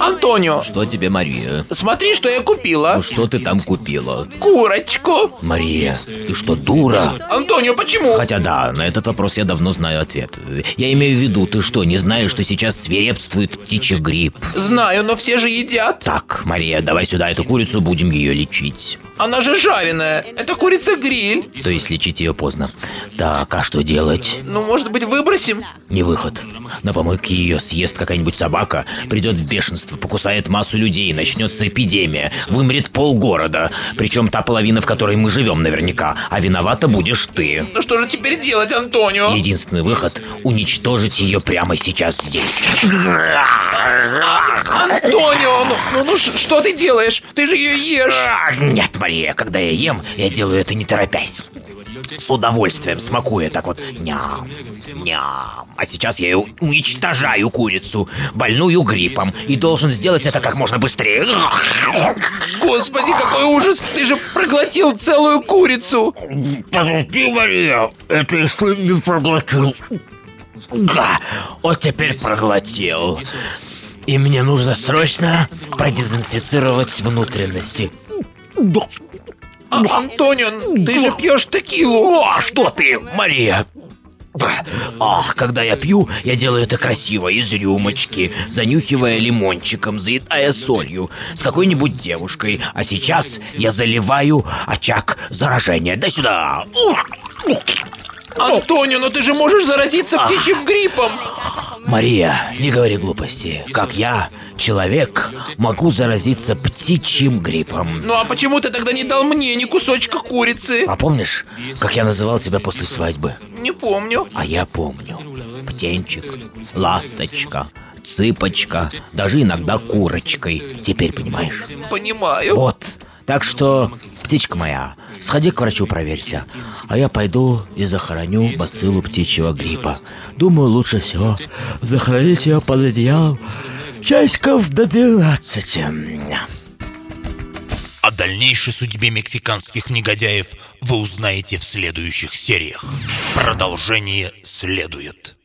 Антонио, Что тебе, Мария? смотри, что я купила. Ну что ты там купила? Курочку. Мария, ты что, дура? Антонио, почему? Хотя да, на этот вопрос я давно знаю ответ. Я имею в виду, ты что, не знаешь, что сейчас свирепствует птичий грипп? Знаю, но все же едят. Так, Мария, давай сюда эту курицу, будем ее лечить. Она же жареная. Это курица-гриль. То есть лечить ее поздно. Так, а что делать? Ну, может быть, выбросим? Не выход. На помойке ее съест какая-нибудь собака, придет в бешенство, покусает массу людей, начнется эпидемия, вымрет полгорода. Причем та половина, в которой мы живем наверняка, а виновата будешь ты. Ну что же теперь делать, Антонио? Единственный выход – уничтожить ее прямо сейчас здесь. Антонио, ну, ну, ну, что ты делаешь? Ты же ее ешь. А, Нет, Мария, когда я ем, я делаю это не торопясь. С удовольствием смакуя так вот ням, ням. А сейчас я уничтожаю курицу, больную гриппом, и должен сделать это как можно быстрее. Господи, какой ужас! Ты же проглотил целую курицу. Подожди, Мария, это еще не проглотил. Да, вот теперь проглотил. И мне нужно срочно продезинфицировать внутренности. А, Антонио, ты же пьешь текилу. О, что ты, Мария? Ах, когда я пью, я делаю это красиво, из рюмочки, занюхивая лимончиком, заедая солью, с какой-нибудь девушкой. А сейчас я заливаю очаг заражения. Дай сюда. Антонио, ну ты же можешь заразиться птичьим гриппом. Мария, не говори глупости. Как я, человек, могу заразиться птичьим гриппом. Ну а почему ты тогда не дал мне ни кусочка курицы? А помнишь, как я называл тебя после свадьбы? Не помню. А я помню. Птенчик, ласточка, цыпочка, даже иногда курочкой. Теперь понимаешь? Понимаю. Вот. Так что, птичка моя, сходи к врачу, проверься. А я пойду и захороню бациллу птичьего гриппа. Думаю, лучше всего захоронить ее под одеялом часиков до 12. О дальнейшей судьбе мексиканских негодяев вы узнаете в следующих сериях. Продолжение следует.